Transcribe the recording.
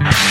Bye.